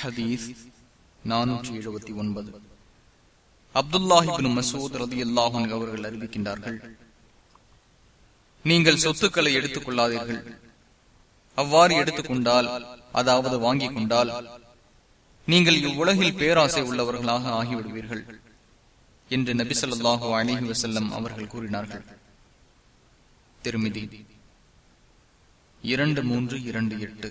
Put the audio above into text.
ஹதீஸ் நானூற்றி எழுபத்தி ஒன்பது. அப்துல்லாஹிபின் மசூத் ரதி அல்லாஹன் அவர்கள் அறிவிக்கின்றார்கள் நீங்கள் சொத்துக்களை எடுத்துக் கொள்ளாதீர்கள் அவ்வாறு எடுத்துக்கொண்டால் அதாவது வாங்கிக் கொண்டால் நீங்கள் இவ்வுலகில் பேராசை உள்ளவர்களாக ஆகிவிடுவீர்கள் என்று நபி சொல்லாஹு அலிஹி வசல்லம் அவர்கள் கூறினார்கள். திருமிதி இரண்டு மூன்று இரண்டு எட்டு.